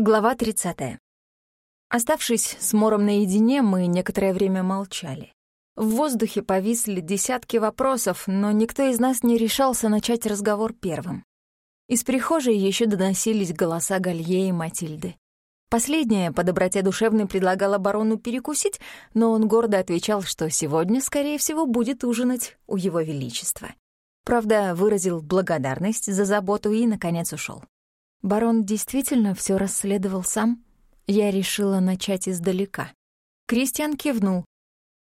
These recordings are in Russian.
Глава 30. Оставшись с Мором наедине, мы некоторое время молчали. В воздухе повисли десятки вопросов, но никто из нас не решался начать разговор первым. Из прихожей еще доносились голоса Галье и Матильды. Последняя по доброте душевной предлагала барону перекусить, но он гордо отвечал, что сегодня, скорее всего, будет ужинать у его величества. Правда, выразил благодарность за заботу и, наконец, ушел. Барон действительно все расследовал сам? Я решила начать издалека. Кристиан кивнул.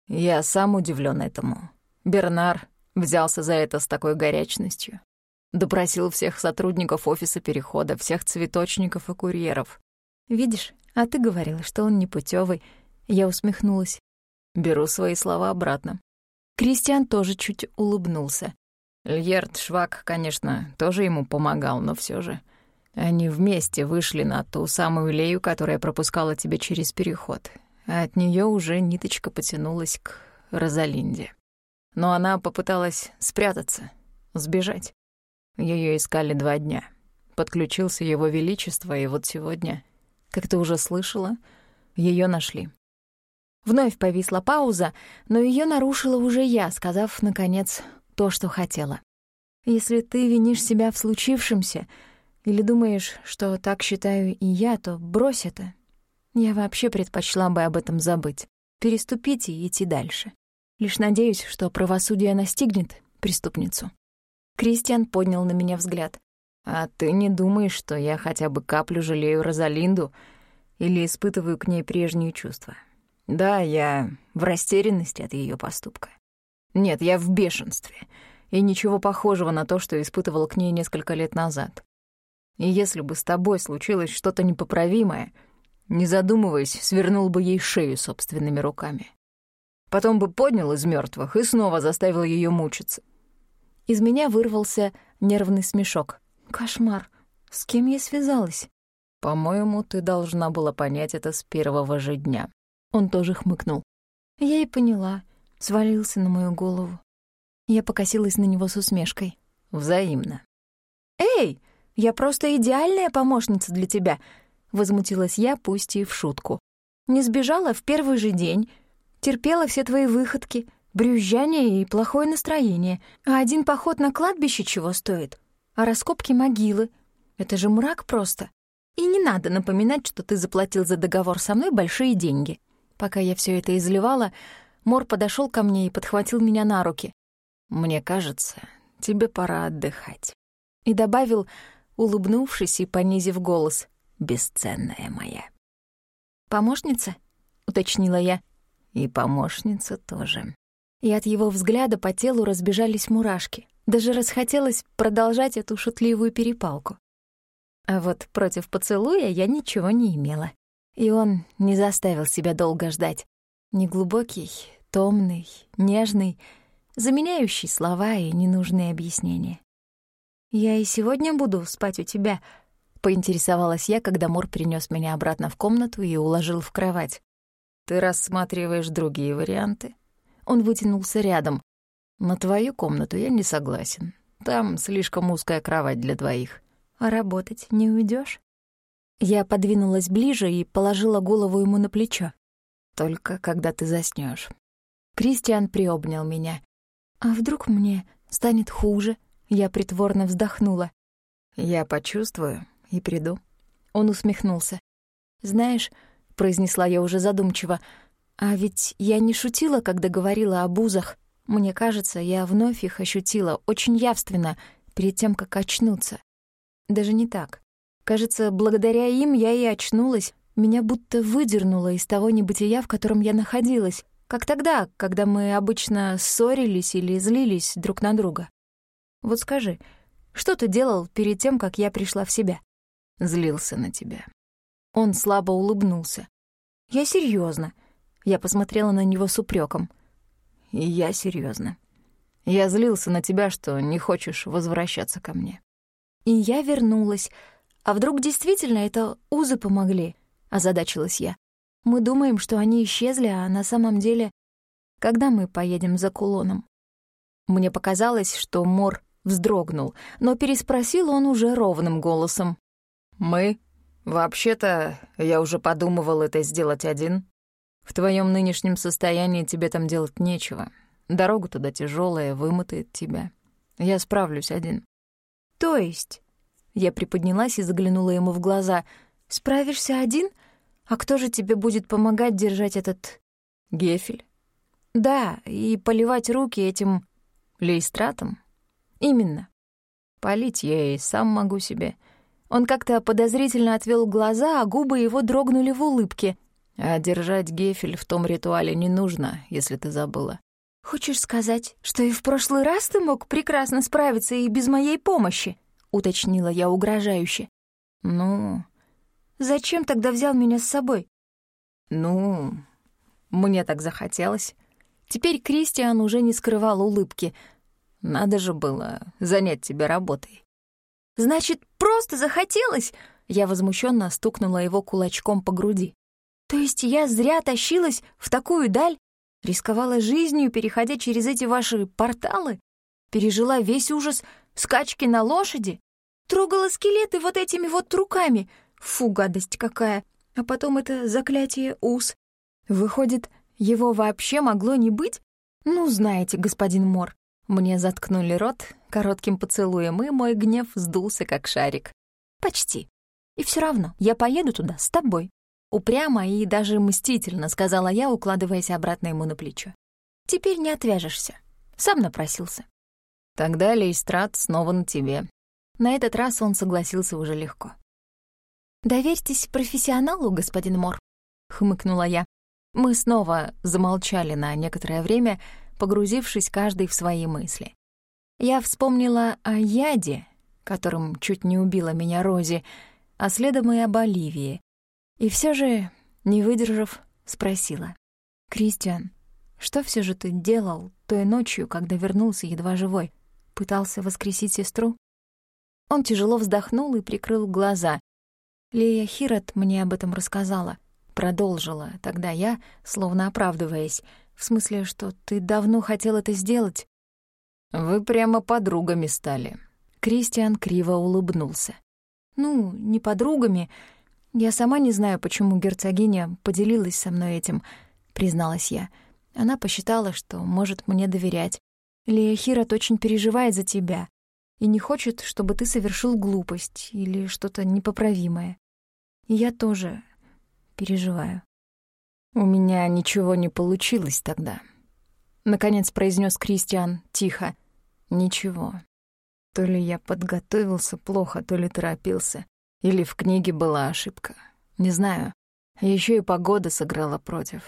Я сам удивлен этому. Бернар взялся за это с такой горячностью. Допросил всех сотрудников офиса перехода, всех цветочников и курьеров. «Видишь, а ты говорила, что он непутевый. Я усмехнулась. Беру свои слова обратно. Кристиан тоже чуть улыбнулся. Льерт Швак, конечно, тоже ему помогал, но все же... Они вместе вышли на ту самую лею, которая пропускала тебя через переход. А от нее уже ниточка потянулась к Розалинде. Но она попыталась спрятаться, сбежать. Ее искали два дня. Подключился его величество, и вот сегодня, как ты уже слышала, ее нашли. Вновь повисла пауза, но ее нарушила уже я, сказав, наконец, то, что хотела. «Если ты винишь себя в случившемся, или думаешь, что так считаю и я, то брось это. Я вообще предпочла бы об этом забыть, переступить и идти дальше. Лишь надеюсь, что правосудие настигнет преступницу. Кристиан поднял на меня взгляд. «А ты не думаешь, что я хотя бы каплю жалею Розалинду или испытываю к ней прежние чувства? Да, я в растерянности от ее поступка. Нет, я в бешенстве, и ничего похожего на то, что испытывал к ней несколько лет назад. И если бы с тобой случилось что-то непоправимое, не задумываясь, свернул бы ей шею собственными руками. Потом бы поднял из мертвых и снова заставил ее мучиться. Из меня вырвался нервный смешок. Кошмар. С кем я связалась? По-моему, ты должна была понять это с первого же дня. Он тоже хмыкнул. Я и поняла. Свалился на мою голову. Я покосилась на него с усмешкой. Взаимно. «Эй!» Я просто идеальная помощница для тебя», — возмутилась я, пусть и в шутку. «Не сбежала в первый же день, терпела все твои выходки, брюзжание и плохое настроение. А один поход на кладбище чего стоит? А раскопки могилы? Это же мрак просто. И не надо напоминать, что ты заплатил за договор со мной большие деньги». Пока я все это изливала, Мор подошел ко мне и подхватил меня на руки. «Мне кажется, тебе пора отдыхать». И добавил, улыбнувшись и понизив голос. «Бесценная моя». «Помощница?» — уточнила я. «И помощница тоже». И от его взгляда по телу разбежались мурашки. Даже расхотелось продолжать эту шутливую перепалку. А вот против поцелуя я ничего не имела. И он не заставил себя долго ждать. Неглубокий, томный, нежный, заменяющий слова и ненужные объяснения. «Я и сегодня буду спать у тебя», — поинтересовалась я, когда Мор принес меня обратно в комнату и уложил в кровать. «Ты рассматриваешь другие варианты?» Он вытянулся рядом. «На твою комнату я не согласен. Там слишком узкая кровать для двоих». «А работать не уйдешь? Я подвинулась ближе и положила голову ему на плечо. «Только когда ты заснешь. Кристиан приобнял меня. «А вдруг мне станет хуже?» Я притворно вздохнула. «Я почувствую и приду». Он усмехнулся. «Знаешь», — произнесла я уже задумчиво, «а ведь я не шутила, когда говорила о бузах. Мне кажется, я вновь их ощутила очень явственно перед тем, как очнуться. Даже не так. Кажется, благодаря им я и очнулась. Меня будто выдернуло из того небытия, в котором я находилась, как тогда, когда мы обычно ссорились или злились друг на друга. Вот скажи, что ты делал перед тем, как я пришла в себя? Злился на тебя. Он слабо улыбнулся. Я серьезно. Я посмотрела на него с упреком. И я серьезно. Я злился на тебя, что не хочешь возвращаться ко мне. И я вернулась. А вдруг действительно это узы помогли? Озадачилась я. Мы думаем, что они исчезли, а на самом деле... Когда мы поедем за кулоном? Мне показалось, что Мор вздрогнул, но переспросил он уже ровным голосом. «Мы? «Вообще-то, я уже подумывал это сделать один. В твоем нынешнем состоянии тебе там делать нечего. Дорога туда тяжелая, вымотает тебя. Я справлюсь один». «То есть?» Я приподнялась и заглянула ему в глаза. «Справишься один? А кто же тебе будет помогать держать этот...» «Гефель». «Да, и поливать руки этим...» «Лейстратом?» «Именно». «Полить я и сам могу себе». Он как-то подозрительно отвел глаза, а губы его дрогнули в улыбке. «А держать гефель в том ритуале не нужно, если ты забыла». «Хочешь сказать, что и в прошлый раз ты мог прекрасно справиться и без моей помощи?» — уточнила я угрожающе. «Ну...» «Зачем тогда взял меня с собой?» «Ну...» Мне так захотелось. Теперь Кристиан уже не скрывал улыбки. Надо же было занять тебя работой. «Значит, просто захотелось?» Я возмущенно стукнула его кулачком по груди. «То есть я зря тащилась в такую даль? Рисковала жизнью, переходя через эти ваши порталы? Пережила весь ужас скачки на лошади? Трогала скелеты вот этими вот руками? Фу, гадость какая! А потом это заклятие ус. Выходит, его вообще могло не быть? Ну, знаете, господин Мор, мне заткнули рот коротким поцелуем, и мой гнев сдулся, как шарик. Почти. И все равно я поеду туда с тобой. Упрямо и даже мстительно, сказала я, укладываясь обратно ему на плечо. Теперь не отвяжешься. Сам напросился. Тогда Лейстрат снова на тебе. На этот раз он согласился уже легко. «Доверьтесь профессионалу, господин Мор», — хмыкнула я. Мы снова замолчали на некоторое время, погрузившись каждый в свои мысли. Я вспомнила о яде, которым чуть не убила меня Рози, а следом и об Оливии. И все же, не выдержав, спросила. «Кристиан, что все же ты делал той ночью, когда вернулся едва живой? Пытался воскресить сестру?» Он тяжело вздохнул и прикрыл глаза. Лея Хирот мне об этом рассказала. Продолжила тогда я, словно оправдываясь. В смысле, что ты давно хотел это сделать?» «Вы прямо подругами стали». Кристиан криво улыбнулся. «Ну, не подругами. Я сама не знаю, почему герцогиня поделилась со мной этим», — призналась я. Она посчитала, что может мне доверять. Лея Хирот очень переживает за тебя и не хочет, чтобы ты совершил глупость или что-то непоправимое. И я тоже переживаю. «У меня ничего не получилось тогда», — наконец произнес Кристиан тихо. «Ничего. То ли я подготовился плохо, то ли торопился. Или в книге была ошибка. Не знаю. Еще и погода сыграла против.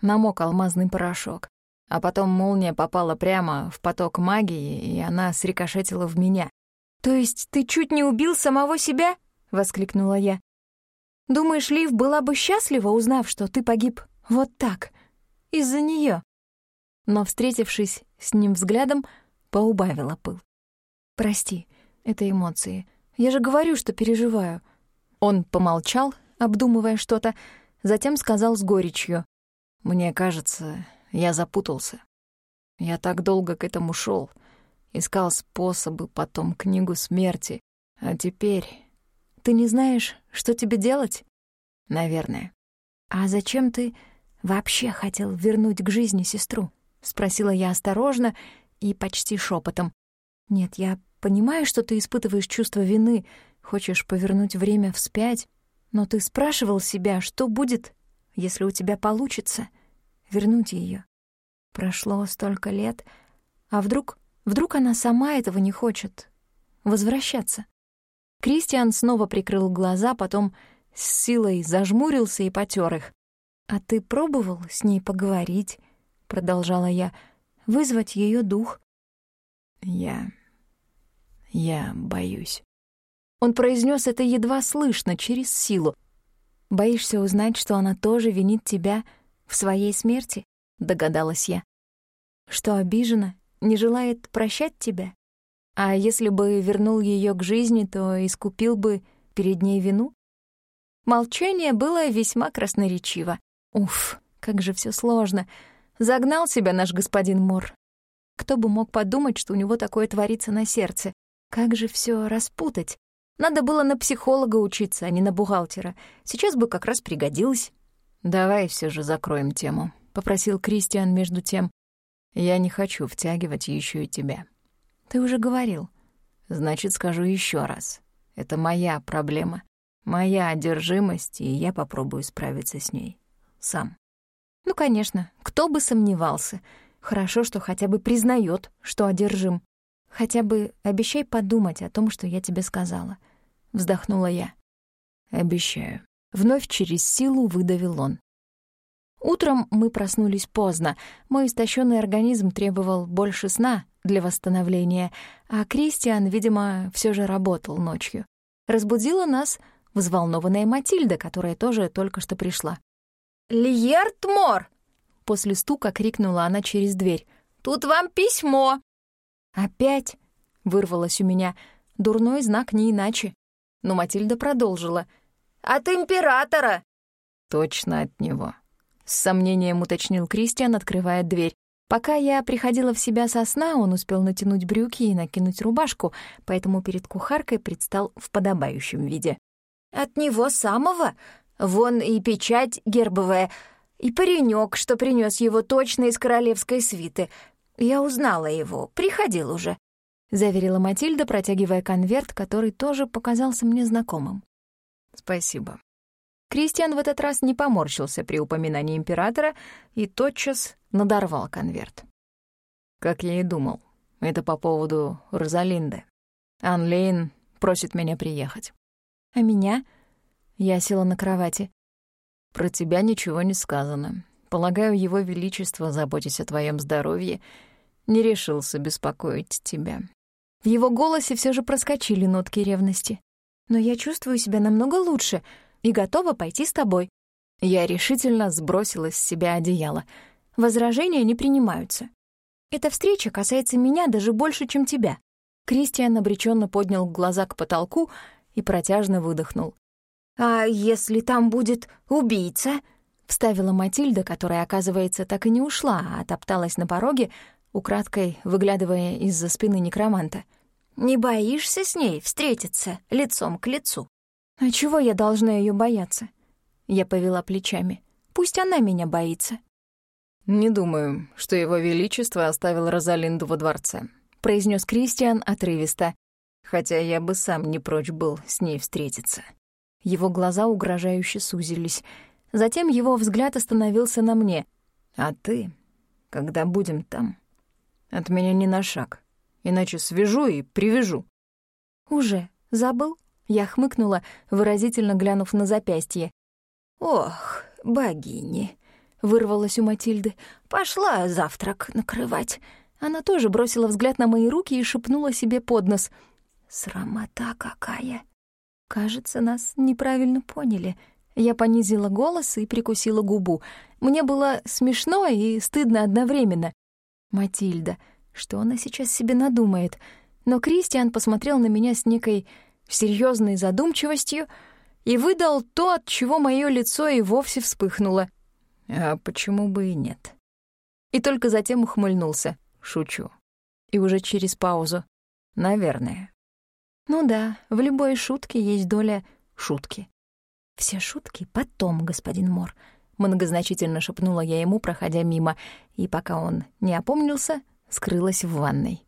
Намок алмазный порошок. А потом молния попала прямо в поток магии, и она срикошетила в меня. «То есть ты чуть не убил самого себя?» — воскликнула я. Думаешь, Лив была бы счастлива, узнав, что ты погиб вот так, из-за нее? Но, встретившись с ним взглядом, поубавила пыл. «Прости, это эмоции. Я же говорю, что переживаю». Он помолчал, обдумывая что-то, затем сказал с горечью. «Мне кажется, я запутался. Я так долго к этому шел, искал способы, потом книгу смерти, а теперь ты не знаешь, что тебе делать? Наверное. А зачем ты вообще хотел вернуть к жизни сестру? Спросила я осторожно и почти шепотом. Нет, я понимаю, что ты испытываешь чувство вины, хочешь повернуть время вспять, но ты спрашивал себя, что будет, если у тебя получится вернуть ее. Прошло столько лет, а вдруг, вдруг она сама этого не хочет, возвращаться? Кристиан снова прикрыл глаза, потом с силой зажмурился и потер их. «А ты пробовал с ней поговорить?» — продолжала я. «Вызвать ее дух?» «Я... я боюсь». Он произнес это едва слышно, через силу. «Боишься узнать, что она тоже винит тебя в своей смерти?» — догадалась я. «Что обижена, не желает прощать тебя?» А если бы вернул ее к жизни, то искупил бы перед ней вину? Молчание было весьма красноречиво. Уф, как же все сложно. Загнал себя наш господин Мор. Кто бы мог подумать, что у него такое творится на сердце? Как же все распутать? Надо было на психолога учиться, а не на бухгалтера. Сейчас бы как раз пригодилось. «Давай все же закроем тему», — попросил Кристиан между тем. «Я не хочу втягивать еще и тебя». «Ты уже говорил». «Значит, скажу еще раз. Это моя проблема, моя одержимость, и я попробую справиться с ней. Сам». «Ну, конечно, кто бы сомневался. Хорошо, что хотя бы признает, что одержим. Хотя бы обещай подумать о том, что я тебе сказала». Вздохнула я. «Обещаю». Вновь через силу выдавил он. Утром мы проснулись поздно. Мой истощенный организм требовал больше сна для восстановления, а Кристиан, видимо, все же работал ночью. Разбудила нас взволнованная Матильда, которая тоже только что пришла. «Льерт Мор!» — после стука крикнула она через дверь. «Тут вам письмо!» «Опять?» — вырвалось у меня. Дурной знак не иначе. Но Матильда продолжила. «От императора!» «Точно от него», с сомнением уточнил Кристиан, открывая дверь. Пока я приходила в себя со сна, он успел натянуть брюки и накинуть рубашку, поэтому перед кухаркой предстал в подобающем виде. «От него самого? Вон и печать гербовая, и паренек, что принес его точно из королевской свиты. Я узнала его, приходил уже», — заверила Матильда, протягивая конверт, который тоже показался мне знакомым. «Спасибо», Кристиан в этот раз не поморщился при упоминании императора и тотчас надорвал конверт. Как я и думал, это по поводу Розалинды. Анлейн просит меня приехать. А меня? Я села на кровати. Про тебя ничего не сказано. Полагаю, его величество, заботясь о твоем здоровье, не решился беспокоить тебя. В его голосе все же проскочили нотки ревности. Но я чувствую себя намного лучше — и готова пойти с тобой». Я решительно сбросила с себя одеяло. Возражения не принимаются. Эта встреча касается меня даже больше, чем тебя. Кристиан обреченно поднял глаза к потолку и протяжно выдохнул. «А если там будет убийца?» — вставила Матильда, которая, оказывается, так и не ушла, а топталась на пороге, украдкой выглядывая из-за спины некроманта. «Не боишься с ней встретиться лицом к лицу?» «А чего я должна ее бояться?» Я повела плечами. «Пусть она меня боится». «Не думаю, что его величество оставил Розалинду во дворце», — произнес Кристиан отрывисто, хотя я бы сам не прочь был с ней встретиться. Его глаза угрожающе сузились. Затем его взгляд остановился на мне. «А ты, когда будем там, от меня не на шаг, иначе свяжу и привяжу». «Уже забыл?» Я хмыкнула, выразительно глянув на запястье. «Ох, богини!» — вырвалась у Матильды. «Пошла завтрак накрывать». Она тоже бросила взгляд на мои руки и шепнула себе под нос. «Срамота какая!» Кажется, нас неправильно поняли. Я понизила голос и прикусила губу. Мне было смешно и стыдно одновременно. Матильда, что она сейчас себе надумает? Но Кристиан посмотрел на меня с некой серьезной задумчивостью и выдал то, от чего мое лицо и вовсе вспыхнуло. А почему бы и нет? И только затем ухмыльнулся. Шучу. И уже через паузу. Наверное. Ну да, в любой шутке есть доля шутки. Все шутки потом, господин Мор. Многозначительно шепнула я ему, проходя мимо, и пока он не опомнился, скрылась в ванной.